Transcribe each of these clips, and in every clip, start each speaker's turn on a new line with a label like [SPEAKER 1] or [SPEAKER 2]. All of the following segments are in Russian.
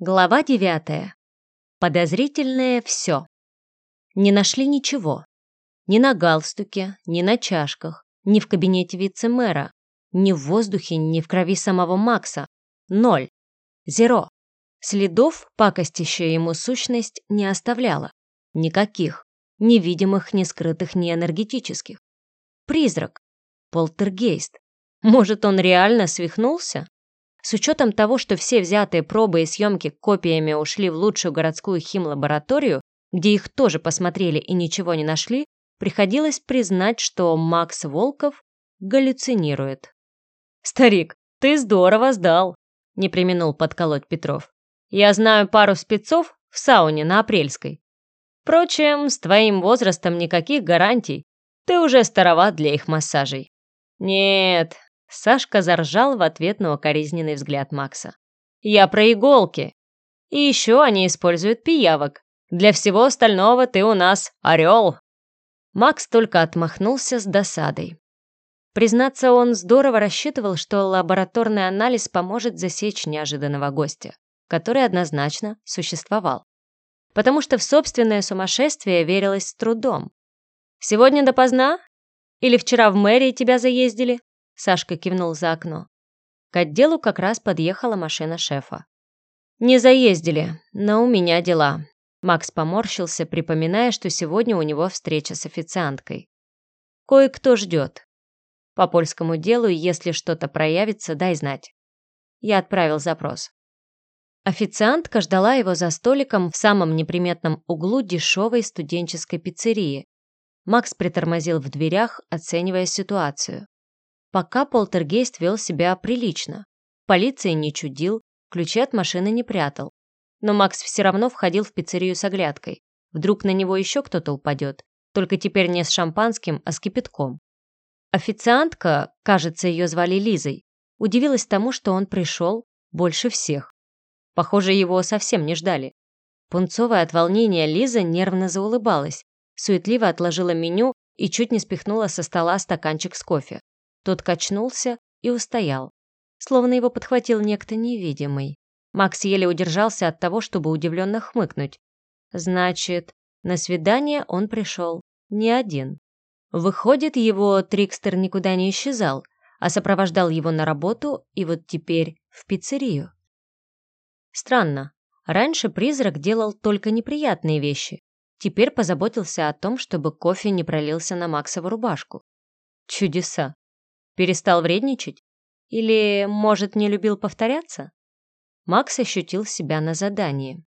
[SPEAKER 1] Глава девятая. Подозрительное все. Не нашли ничего. Ни на галстуке, ни на чашках, ни в кабинете вице-мэра, ни в воздухе, ни в крови самого Макса. Ноль. Зеро. Следов, пакостящая ему сущность, не оставляла. Никаких. Ни видимых, ни скрытых, ни энергетических. Призрак. Полтергейст. Может, он реально свихнулся? С учетом того, что все взятые пробы и съемки копиями ушли в лучшую городскую химлабораторию, где их тоже посмотрели и ничего не нашли, приходилось признать, что Макс Волков галлюцинирует. «Старик, ты здорово сдал!» – не применул подколоть Петров. «Я знаю пару спецов в сауне на Апрельской. Впрочем, с твоим возрастом никаких гарантий. Ты уже староват для их массажей». «Нет, Сашка заржал в ответ на укоризненный взгляд Макса. «Я про иголки. И еще они используют пиявок. Для всего остального ты у нас орел». Макс только отмахнулся с досадой. Признаться, он здорово рассчитывал, что лабораторный анализ поможет засечь неожиданного гостя, который однозначно существовал. Потому что в собственное сумасшествие верилось с трудом. «Сегодня допоздна? Или вчера в мэрии тебя заездили?» Сашка кивнул за окно. К отделу как раз подъехала машина шефа. «Не заездили, но у меня дела». Макс поморщился, припоминая, что сегодня у него встреча с официанткой. «Кое-кто ждет. По польскому делу, если что-то проявится, дай знать». Я отправил запрос. Официантка ждала его за столиком в самом неприметном углу дешевой студенческой пиццерии. Макс притормозил в дверях, оценивая ситуацию. Пока полтергейст вел себя прилично. Полиция не чудил, ключи от машины не прятал. Но Макс все равно входил в пиццерию с оглядкой. Вдруг на него еще кто-то упадет. Только теперь не с шампанским, а с кипятком. Официантка, кажется, ее звали Лизой, удивилась тому, что он пришел больше всех. Похоже, его совсем не ждали. Пунцовая от волнения Лиза нервно заулыбалась, суетливо отложила меню и чуть не спихнула со стола стаканчик с кофе. Тот качнулся и устоял, словно его подхватил некто невидимый. Макс еле удержался от того, чтобы удивленно хмыкнуть. Значит, на свидание он пришел не один. Выходит, его Трикстер никуда не исчезал, а сопровождал его на работу и вот теперь в пиццерию. Странно. Раньше призрак делал только неприятные вещи. Теперь позаботился о том, чтобы кофе не пролился на Максову рубашку. Чудеса. Перестал вредничать? Или, может, не любил повторяться? Макс ощутил себя на задании.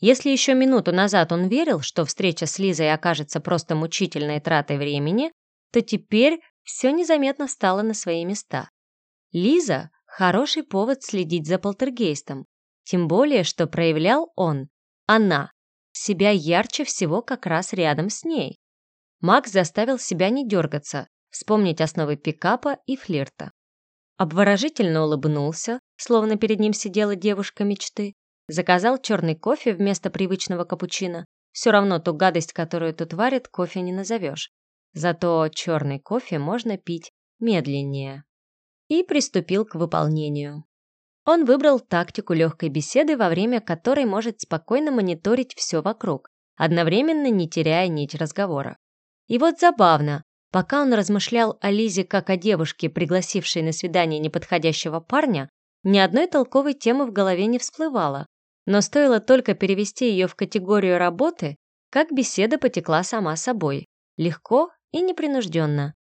[SPEAKER 1] Если еще минуту назад он верил, что встреча с Лизой окажется просто мучительной тратой времени, то теперь все незаметно стало на свои места. Лиза – хороший повод следить за полтергейстом, тем более, что проявлял он, она, себя ярче всего как раз рядом с ней. Макс заставил себя не дергаться, вспомнить основы пикапа и флирта. Обворожительно улыбнулся, словно перед ним сидела девушка мечты, заказал черный кофе вместо привычного капучино. Все равно ту гадость, которую тут варят, кофе не назовешь. Зато черный кофе можно пить медленнее. И приступил к выполнению. Он выбрал тактику легкой беседы, во время которой может спокойно мониторить все вокруг, одновременно не теряя нить разговора. И вот забавно, Пока он размышлял о Лизе как о девушке, пригласившей на свидание неподходящего парня, ни одной толковой темы в голове не всплывало. Но стоило только перевести ее в категорию работы, как беседа потекла сама собой, легко и непринужденно.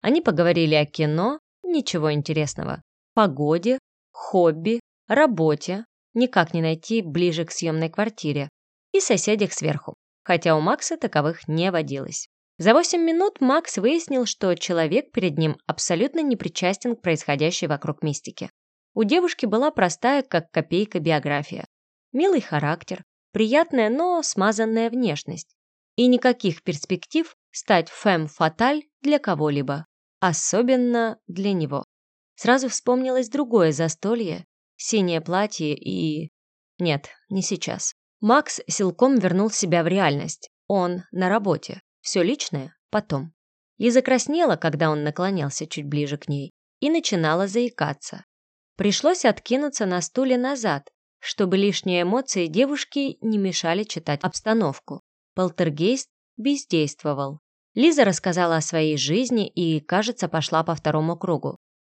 [SPEAKER 1] Они поговорили о кино, ничего интересного, погоде, хобби, работе, никак не найти ближе к съемной квартире, и соседях сверху, хотя у Макса таковых не водилось. За 8 минут Макс выяснил, что человек перед ним абсолютно не причастен к происходящей вокруг мистике. У девушки была простая, как копейка, биография. Милый характер, приятная, но смазанная внешность. И никаких перспектив стать фэм-фаталь для кого-либо. Особенно для него. Сразу вспомнилось другое застолье, синее платье и... Нет, не сейчас. Макс силком вернул себя в реальность. Он на работе. Все личное потом. И закраснела, когда он наклонялся чуть ближе к ней, и начинала заикаться. Пришлось откинуться на стуле назад, чтобы лишние эмоции девушки не мешали читать обстановку. Полтергейст бездействовал. Лиза рассказала о своей жизни и, кажется, пошла по второму кругу.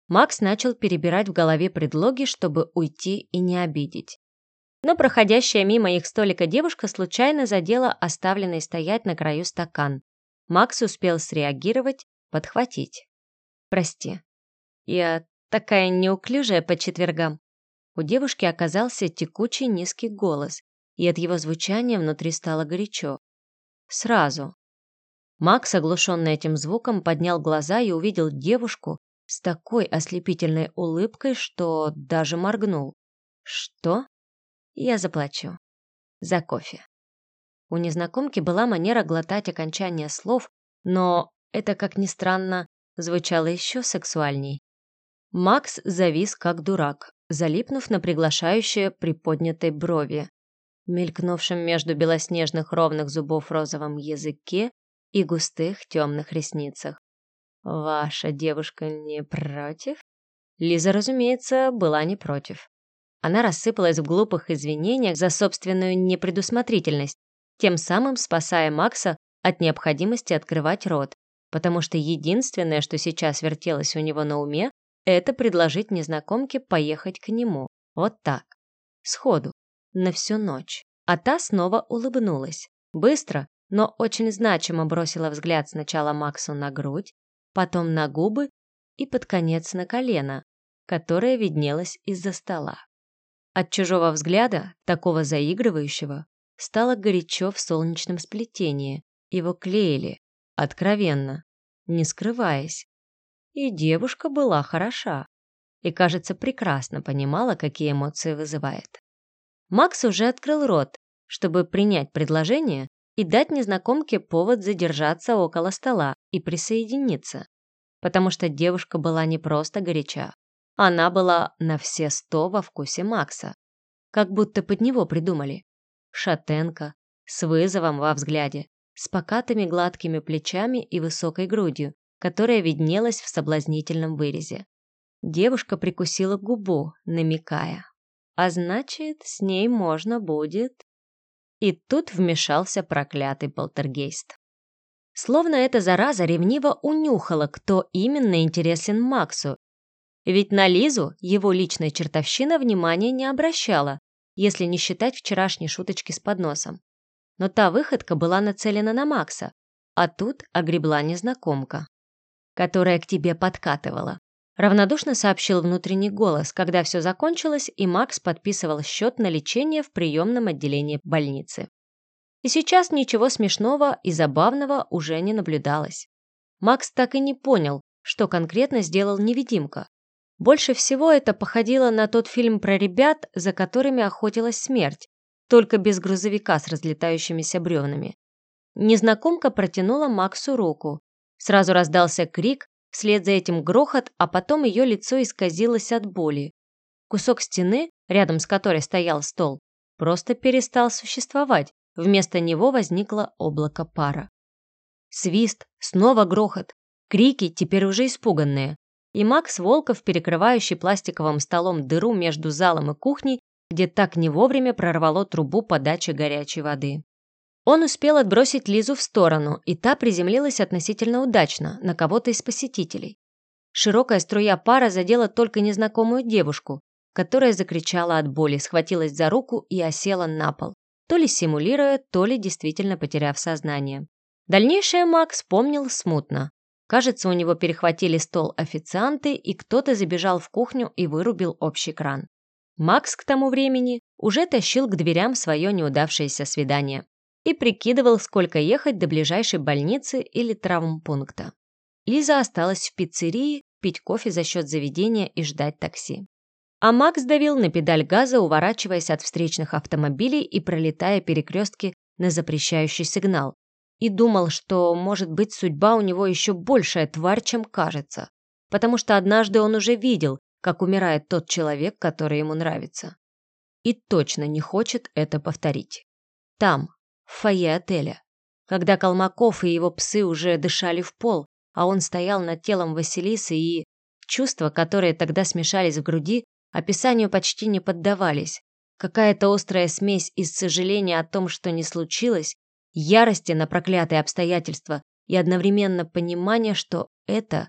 [SPEAKER 1] Макс начал перебирать в голове предлоги, чтобы уйти и не обидеть. Но проходящая мимо их столика девушка случайно задела оставленный стоять на краю стакан. Макс успел среагировать, подхватить. «Прости, я такая неуклюжая по четвергам». У девушки оказался текучий низкий голос, и от его звучания внутри стало горячо. Сразу. Макс, оглушенный этим звуком, поднял глаза и увидел девушку с такой ослепительной улыбкой, что даже моргнул. «Что?» «Я заплачу. За кофе». У незнакомки была манера глотать окончание слов, но это, как ни странно, звучало еще сексуальней. Макс завис как дурак, залипнув на приглашающее приподнятой брови мелькнувшем между белоснежных ровных зубов розовом языке и густых темных ресницах. «Ваша девушка не против?» Лиза, разумеется, была не против. Она рассыпалась в глупых извинениях за собственную непредусмотрительность, тем самым спасая Макса от необходимости открывать рот, потому что единственное, что сейчас вертелось у него на уме, это предложить незнакомке поехать к нему. Вот так. Сходу на всю ночь. А та снова улыбнулась. Быстро, но очень значимо бросила взгляд сначала Максу на грудь, потом на губы и под конец на колено, которое виднелось из-за стола. От чужого взгляда, такого заигрывающего, стало горячо в солнечном сплетении. Его клеили, откровенно, не скрываясь. И девушка была хороша. И, кажется, прекрасно понимала, какие эмоции вызывает. Макс уже открыл рот, чтобы принять предложение и дать незнакомке повод задержаться около стола и присоединиться. Потому что девушка была не просто горяча. Она была на все сто во вкусе Макса. Как будто под него придумали. Шатенка, с вызовом во взгляде, с покатыми гладкими плечами и высокой грудью, которая виднелась в соблазнительном вырезе. Девушка прикусила губу, намекая. А значит, с ней можно будет... И тут вмешался проклятый полтергейст. Словно эта зараза ревниво унюхала, кто именно интересен Максу. Ведь на Лизу его личная чертовщина внимания не обращала, если не считать вчерашней шуточки с подносом. Но та выходка была нацелена на Макса, а тут огребла незнакомка, которая к тебе подкатывала. Равнодушно сообщил внутренний голос, когда все закончилось, и Макс подписывал счет на лечение в приемном отделении больницы. И сейчас ничего смешного и забавного уже не наблюдалось. Макс так и не понял, что конкретно сделал невидимка. Больше всего это походило на тот фильм про ребят, за которыми охотилась смерть, только без грузовика с разлетающимися бревнами. Незнакомка протянула Максу руку. Сразу раздался крик, Вслед за этим грохот, а потом ее лицо исказилось от боли. Кусок стены, рядом с которой стоял стол, просто перестал существовать. Вместо него возникло облако пара. Свист, снова грохот, крики, теперь уже испуганные. И Макс Волков, перекрывающий пластиковым столом дыру между залом и кухней, где так не вовремя прорвало трубу подачи горячей воды. Он успел отбросить Лизу в сторону, и та приземлилась относительно удачно на кого-то из посетителей. Широкая струя пара задела только незнакомую девушку, которая закричала от боли, схватилась за руку и осела на пол, то ли симулируя, то ли действительно потеряв сознание. Дальнейшее Макс помнил смутно. Кажется, у него перехватили стол официанты, и кто-то забежал в кухню и вырубил общий кран. Макс к тому времени уже тащил к дверям свое неудавшееся свидание и прикидывал, сколько ехать до ближайшей больницы или травмпункта. Лиза осталась в пиццерии пить кофе за счет заведения и ждать такси. А Макс давил на педаль газа, уворачиваясь от встречных автомобилей и пролетая перекрестки на запрещающий сигнал. И думал, что, может быть, судьба у него еще большая тварь, чем кажется. Потому что однажды он уже видел, как умирает тот человек, который ему нравится. И точно не хочет это повторить. Там, в фойе отеля, когда Колмаков и его псы уже дышали в пол, а он стоял над телом Василисы и... Чувства, которые тогда смешались в груди, описанию почти не поддавались. Какая-то острая смесь из сожаления о том, что не случилось, ярости на проклятые обстоятельства и одновременно понимания, что это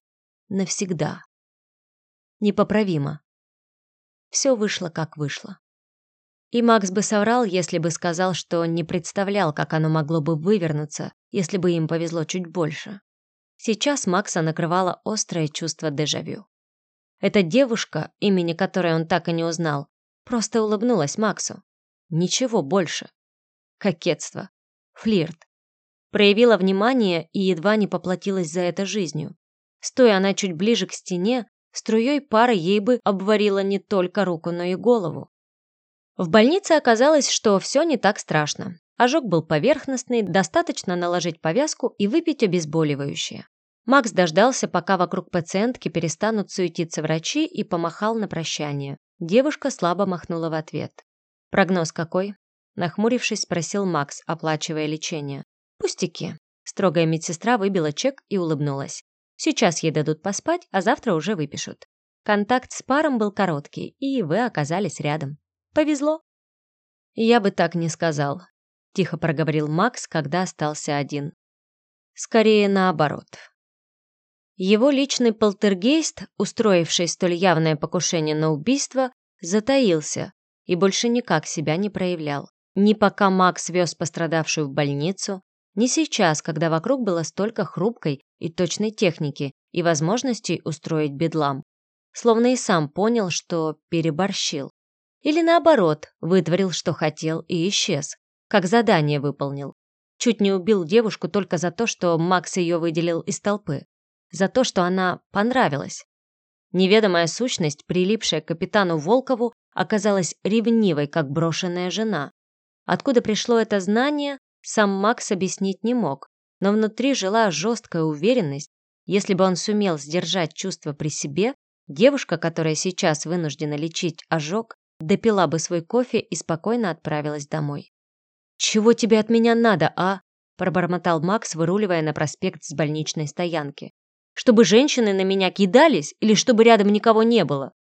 [SPEAKER 1] навсегда. Непоправимо. Все вышло, как вышло. И Макс бы соврал, если бы сказал, что не представлял, как оно могло бы вывернуться, если бы им повезло чуть больше. Сейчас Макса накрывало острое чувство дежавю. Эта девушка, имени которой он так и не узнал, просто улыбнулась Максу. Ничего больше. Кокетство. Флирт. Проявила внимание и едва не поплатилась за это жизнью. Стоя она чуть ближе к стене, струей пара ей бы обварила не только руку, но и голову. В больнице оказалось, что все не так страшно. Ожог был поверхностный, достаточно наложить повязку и выпить обезболивающее. Макс дождался, пока вокруг пациентки перестанут суетиться врачи и помахал на прощание. Девушка слабо махнула в ответ. «Прогноз какой?» Нахмурившись, спросил Макс, оплачивая лечение. «Пустяки». Строгая медсестра выбила чек и улыбнулась. «Сейчас ей дадут поспать, а завтра уже выпишут. Контакт с паром был короткий, и вы оказались рядом. Повезло». «Я бы так не сказал», — тихо проговорил Макс, когда остался один. «Скорее наоборот». Его личный полтергейст, устроивший столь явное покушение на убийство, затаился и больше никак себя не проявлял. Ни пока Макс вез пострадавшую в больницу, ни сейчас, когда вокруг было столько хрупкой и точной техники и возможностей устроить бедлам. Словно и сам понял, что переборщил. Или наоборот, вытворил, что хотел, и исчез. Как задание выполнил. Чуть не убил девушку только за то, что Макс ее выделил из толпы. За то, что она понравилась. Неведомая сущность, прилипшая к капитану Волкову, оказалась ревнивой, как брошенная жена. Откуда пришло это знание, сам Макс объяснить не мог, но внутри жила жесткая уверенность, если бы он сумел сдержать чувства при себе, девушка, которая сейчас вынуждена лечить ожог, допила бы свой кофе и спокойно отправилась домой. «Чего тебе от меня надо, а?» – пробормотал Макс, выруливая на проспект с больничной стоянки. «Чтобы женщины на меня кидались или чтобы рядом никого не было?»